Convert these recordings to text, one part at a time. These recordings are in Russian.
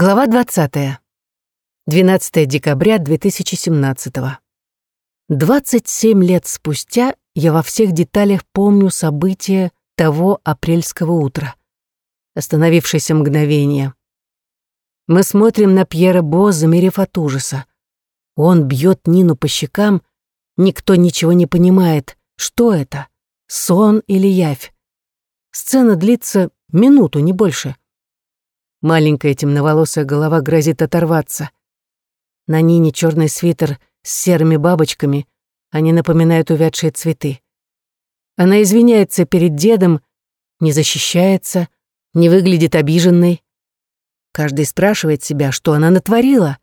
Глава 20. 12 декабря 2017. 27 лет спустя я во всех деталях помню события того апрельского утра. Остановившееся мгновение. Мы смотрим на Пьера Бо, замерев от ужаса. Он бьет Нину по щекам, никто ничего не понимает, что это, сон или явь. Сцена длится минуту, не больше. Маленькая темноволосая голова грозит оторваться. На Нине черный свитер с серыми бабочками, они напоминают увядшие цветы. Она извиняется перед дедом, не защищается, не выглядит обиженной. Каждый спрашивает себя, что она натворила.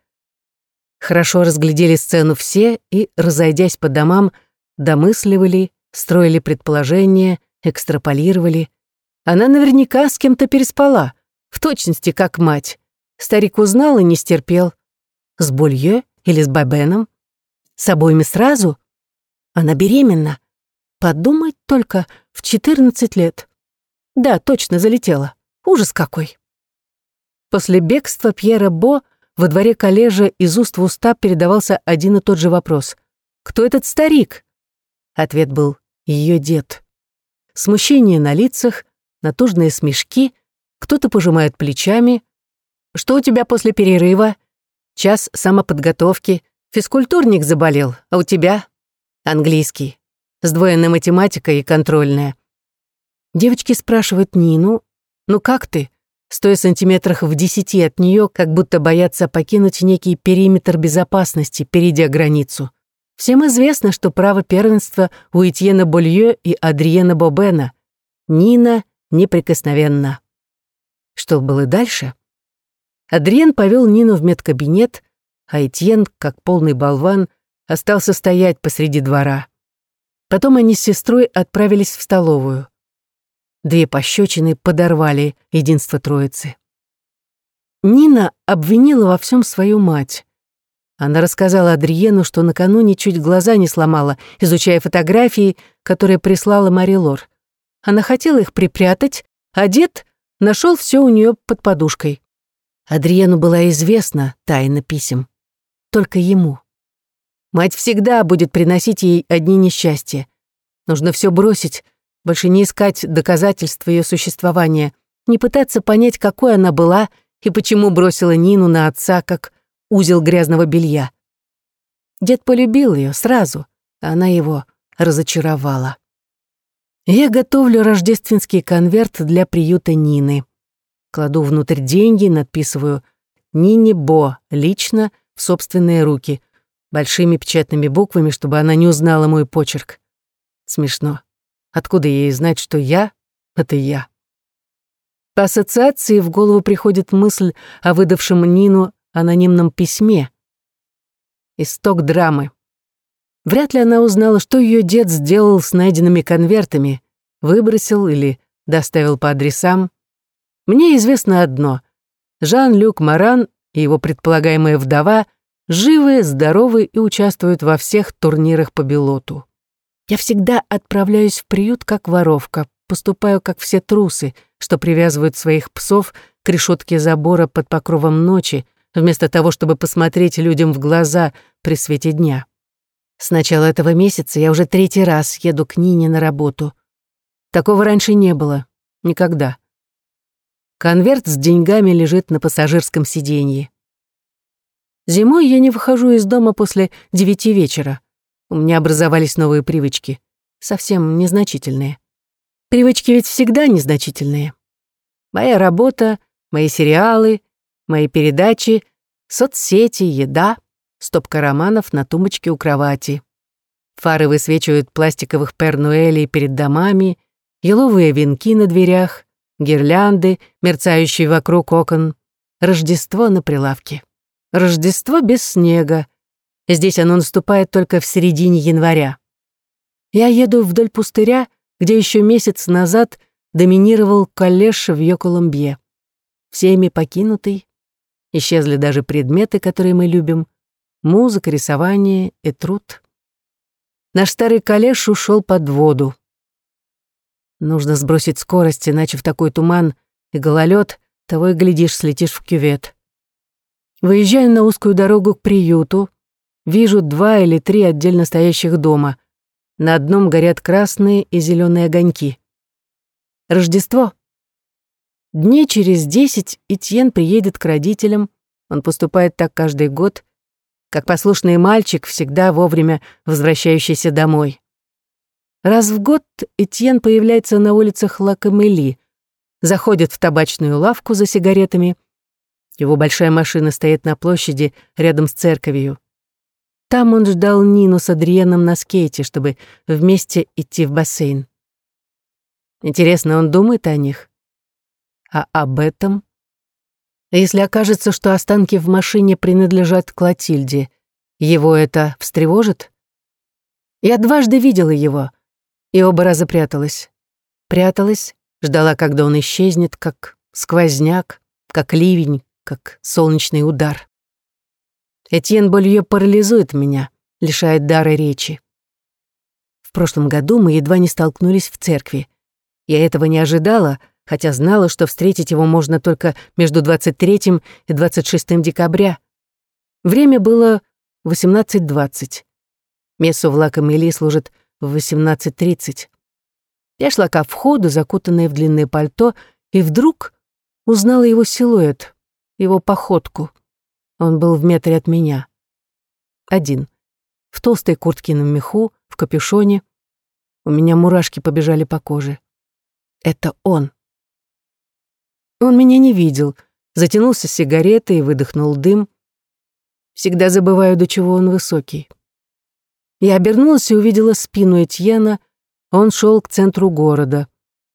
Хорошо разглядели сцену все и, разойдясь по домам, домысливали, строили предположения, экстраполировали. Она наверняка с кем-то переспала — в точности как мать. Старик узнал и не стерпел. С Болье или с Бабеном? С обоими сразу? Она беременна. Подумать только, в 14 лет. Да, точно залетела. Ужас какой. После бегства Пьера Бо во дворе коллежа из уст в уста передавался один и тот же вопрос. «Кто этот старик?» Ответ был «ее дед». Смущение на лицах, натужные смешки — кто-то пожимает плечами. «Что у тебя после перерыва?» «Час самоподготовки. Физкультурник заболел, а у тебя?» «Английский. Сдвоенная математика и контрольная». Девочки спрашивают Нину, «Ну как ты?» стоя сантиметрах в десяти от нее, как будто боятся покинуть некий периметр безопасности, перейдя границу. Всем известно, что право первенства у Этьена Болье и Адриена Бобена. Нина неприкосновенна. Что было дальше? Адриен повел Нину в медкабинет, а Этьен, как полный болван, остался стоять посреди двора. Потом они с сестрой отправились в столовую. Две пощечины подорвали единство троицы. Нина обвинила во всем свою мать. Она рассказала Адриену, что накануне чуть глаза не сломала, изучая фотографии, которые прислала Мари Лор. Она хотела их припрятать, а дед нашел все у нее под подушкой. Адриену была известна тайна писем. Только ему. Мать всегда будет приносить ей одни несчастья. Нужно все бросить, больше не искать доказательств ее существования, не пытаться понять, какой она была и почему бросила Нину на отца, как узел грязного белья. Дед полюбил ее сразу, а она его разочаровала. Я готовлю рождественский конверт для приюта Нины. Кладу внутрь деньги, надписываю «Нине Бо» лично в собственные руки, большими печатными буквами, чтобы она не узнала мой почерк. Смешно. Откуда ей знать, что я — это я? По ассоциации в голову приходит мысль о выдавшем Нину анонимном письме. Исток драмы. Вряд ли она узнала, что ее дед сделал с найденными конвертами, выбросил или доставил по адресам. Мне известно одно. Жан-Люк Маран и его предполагаемая вдова живы, здоровы и участвуют во всех турнирах по белоту. Я всегда отправляюсь в приют как воровка, поступаю как все трусы, что привязывают своих псов к решетке забора под покровом ночи, вместо того, чтобы посмотреть людям в глаза при свете дня. С начала этого месяца я уже третий раз еду к Нине на работу. Такого раньше не было. Никогда. Конверт с деньгами лежит на пассажирском сиденье. Зимой я не выхожу из дома после девяти вечера. У меня образовались новые привычки. Совсем незначительные. Привычки ведь всегда незначительные. Моя работа, мои сериалы, мои передачи, соцсети, еда — стопка романов на тумбочке у кровати. Фары высвечивают пластиковых пернуэлей перед домами, еловые венки на дверях, гирлянды, мерцающие вокруг окон, Рождество на прилавке. Рождество без снега. Здесь оно наступает только в середине января. Я еду вдоль пустыря, где еще месяц назад доминировал коллеж в Йоколомбье. Всеми покинутый. Исчезли даже предметы, которые мы любим музыка, рисование и труд. Наш старый коллеж ушел под воду. Нужно сбросить скорость, иначе в такой туман и гололед того и глядишь, слетишь в кювет. Выезжаю на узкую дорогу к приюту, вижу два или три отдельно стоящих дома. На одном горят красные и зеленые огоньки. Рождество. Дней через десять Этьен приедет к родителям, он поступает так каждый год, как послушный мальчик, всегда вовремя возвращающийся домой. Раз в год Этьен появляется на улицах Лакамели, заходит в табачную лавку за сигаретами. Его большая машина стоит на площади рядом с церковью. Там он ждал Нину с Адриеном на скейте, чтобы вместе идти в бассейн. Интересно, он думает о них? А об этом? Если окажется, что останки в машине принадлежат Клотильде, его это встревожит? Я дважды видела его, и оба раза пряталась. Пряталась, ждала, когда он исчезнет, как сквозняк, как ливень, как солнечный удар. Этьен Болье парализует меня, лишает дара речи. В прошлом году мы едва не столкнулись в церкви. Я этого не ожидала — хотя знала, что встретить его можно только между 23 и 26 декабря. Время было 18.20. Мессу в Лакамели служит в 18.30. Я шла ко входу, закутанная в длинное пальто, и вдруг узнала его силуэт, его походку. Он был в метре от меня. Один. В толстой куртке на меху, в капюшоне. У меня мурашки побежали по коже. Это он. Он меня не видел, затянулся сигаретой и выдохнул дым. Всегда забываю, до чего он высокий. Я обернулась и увидела спину Этьена, он шел к центру города,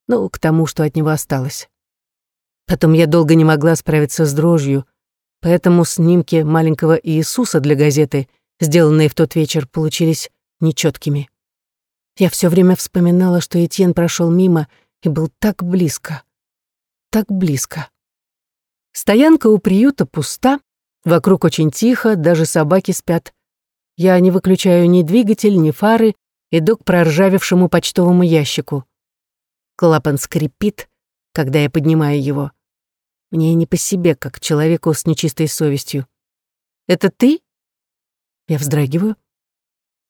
ну, к тому, что от него осталось. Потом я долго не могла справиться с дрожью, поэтому снимки маленького Иисуса для газеты, сделанные в тот вечер, получились нечеткими. Я все время вспоминала, что Этьен прошел мимо и был так близко так близко. Стоянка у приюта пуста, вокруг очень тихо, даже собаки спят. Я не выключаю ни двигатель, ни фары, иду к проржавевшему почтовому ящику. Клапан скрипит, когда я поднимаю его. Мне не по себе, как человеку с нечистой совестью. «Это ты?» Я вздрагиваю.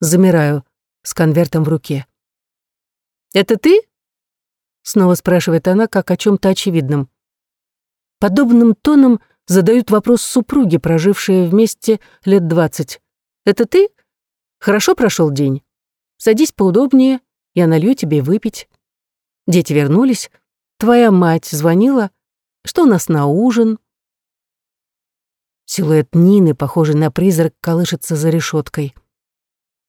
Замираю с конвертом в руке. «Это ты?» Снова спрашивает она, как о чем то очевидном. Подобным тоном задают вопрос супруги, прожившие вместе лет двадцать. «Это ты? Хорошо прошел день? Садись поудобнее, я налью тебе выпить. Дети вернулись, твоя мать звонила. Что у нас на ужин?» Силуэт Нины, похожий на призрак, колышется за решеткой.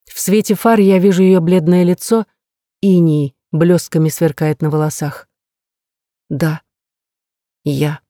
В свете фар я вижу ее бледное лицо, иней блестками сверкает на волосах. Да, я.